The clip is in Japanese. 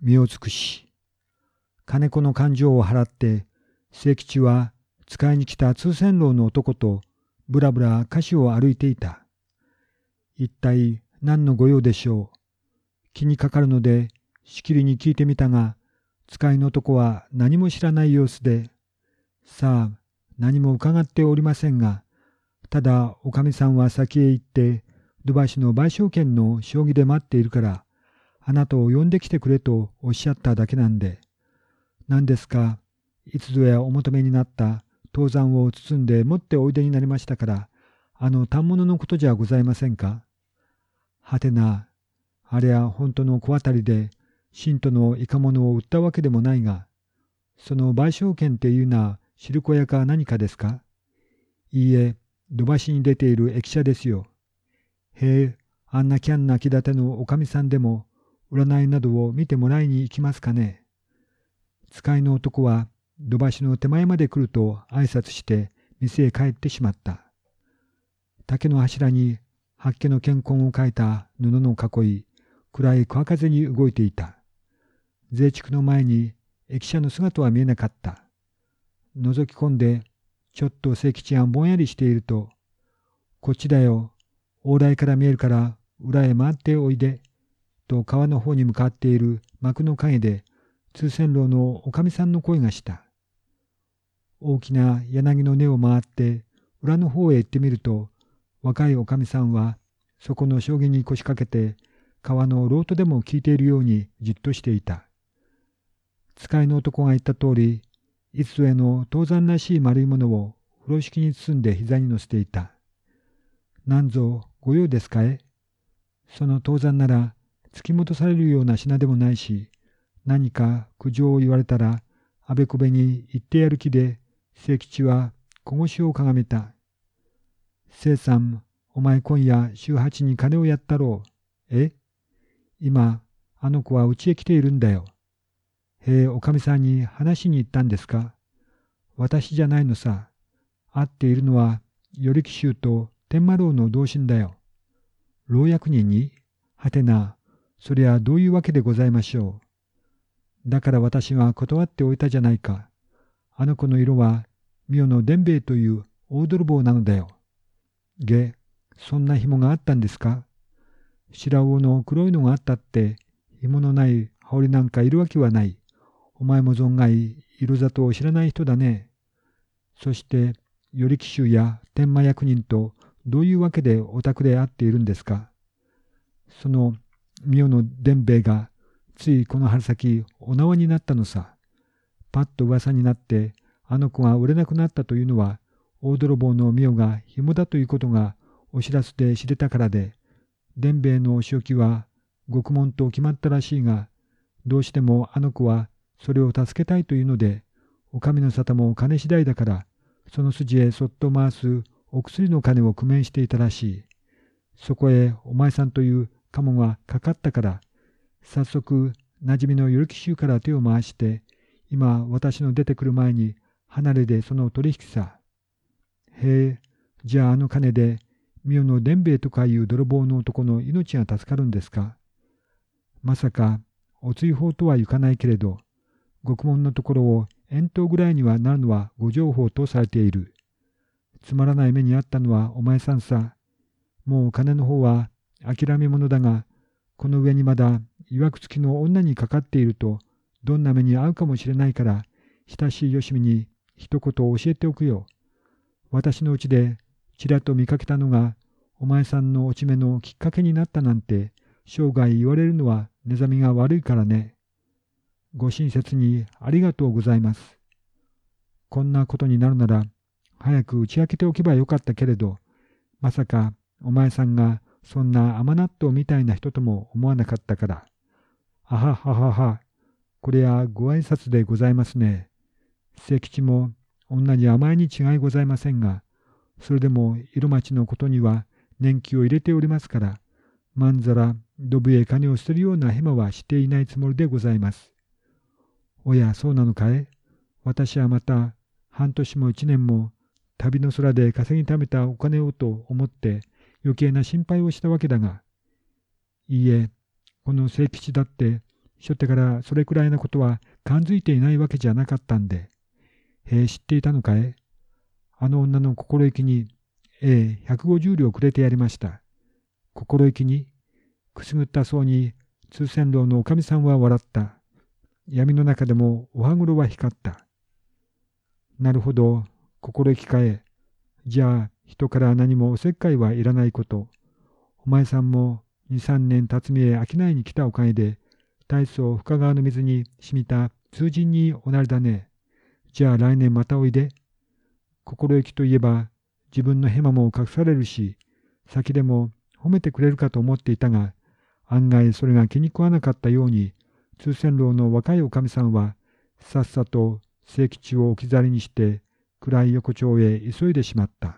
身を尽くし、金子の感情を払って、清吉は使いに来た通船楼の男とぶらぶら歌詞を歩いていた。一体何の御用でしょう？気にかかるのでしきりに聞いてみたが、使いの男は何も知らない様子で、さあ、何も伺っておりませんが、ただおかみさんは先へ行って、土橋の賠償権の将棋で待っているから、あなたを呼んできてくれとおっしゃっただけなんで、何ですか、いつぞやお求めになった登山を包んで持っておいでになりましたから、あの反物のことじゃございませんか？はてな、あれは本当の小当たりで、信徒のいか物を売ったわけでもないが、その賠償権っていうのは汁粉屋か何かですか？いいえ、土橋に出ている駅舎ですよ。へえ、あんなキャンな気立てのおかみさんでも、占いなどを見てもらいに行きますかね。使いの男は土橋の手前まで来ると挨拶して店へ帰ってしまった。竹の柱に八家の健康を書いた布の囲い、暗い川風に動いていた。税畜の前に駅舎の姿は見えなかった。覗き込んで、ちょっと清吉がぼんやりしていると、こっちだよ、往来から見えるから裏へ回っておいで、と川の方に向かっている幕の陰で通船楼のおかみさんの声がした。大きな柳の根を回って裏の方へ行ってみると、若いおかみさんはそこの将棋に腰掛けて川のロートでも聞いているようにじっとしていた。使いの男が言った通り、いつぞやの登山らしい丸いものを風呂敷に包んで膝に乗せていた。なんぞご用ですかえその登山なら突き戻されるような品でもないし、何か苦情を言われたら、あべこべに言ってやる気で、清吉は小腰をかがめた。清さん、お前今夜週八に金をやったろう。え？今、あの子は家へ来ているんだよ。へえ、おかみさんに話しに行ったんですか？私じゃないのさ。会っているのは、与力衆と天満楼の同心だよ。老役人に？はてな、そりゃどういうわけでございましょう？だから私は断っておいたじゃないか。あの子の色は、ミオの伝兵衛という大泥棒なのだよ。げ、そんな紐があったんですか？白魚の黒いのがあったって、紐のない羽織なんかいるわけはない。お前も存外、色里を知らない人だね。そして、与力衆や天満役人とどういうわけでお宅で会っているんですか？その、妙の伝兵衛が、ついこの春先、お縄になったのさ。パッと噂になって、あの子が売れなくなったというのは、大泥棒の妙が紐だということがお知らせで知れたからで、伝兵衛のお仕置きは獄門と決まったらしいが、どうしてもあの子はそれを助けたいというので、お上の沙汰も金次第だから、その筋へそっと回すお薬の金を工面していたらしい。そこへお前さんというカモがかかったから、早速、馴染みの与力衆から手を回して、今私の出てくる前に離れでその取引さ。へえ、じゃああの金で、ミオの伝兵衛とかいう泥棒の男の命が助かるんですかまさか、お追放とはいかないけれど、獄門のところを遠投ぐらいにはなるのはご情報とされている。つまらない目にあったのはお前さんさ。もう金の方は諦め者だが、この上にまだ曰くつきの女にかかっていると、どんな目に遭うかもしれないから、親しいよしみに一言教えておくよ。私のうちでちらっと見かけたのが、お前さんの落ち目のきっかけになったなんて、生涯言われるのはネザミが悪いからね。ご親切にありがとうございます。こんなことになるなら、早く打ち明けておけばよかったけれど、まさかお前さんがそんな甘納豆みたいな人とも思わなかったから。あはははは、これはご挨拶でございますね。清吉も女に甘いに違いございませんが、それでも色町のことには年季を入れておりますから、まんざらドブへ金を捨てるようなヘマはしていないつもりでございます。おや、そうなのかい？私はまた半年も一年も旅の空で稼ぎためたお金をと思って余計な心配をしたわけだが、いいえ、この清吉だって初手からそれくらいのことは感づいていないわけじゃなかったんで。へえ、知っていたのかい？あの女の心意気に、ええ、150両くれてやりました。心意気にくすぐったそうに通船楼のおかみさんは笑った。闇の中でもお歯黒は光った。なるほど、心意気かえ。じゃあ、人から何もおせっかいはいらないこと。お前さんも二三年辰巳へ商いに来たおかげで、大層深川の水に染みた通人におなりだね。じゃあ来年またおいで。心意気といえば、自分のヘマも隠されるし、先でも褒めてくれるかと思っていたが、案外それが気に食わなかったように、通船楼の若いおかみさんは、さっさと清吉を置き去りにして、暗い横丁へ急いでしまった。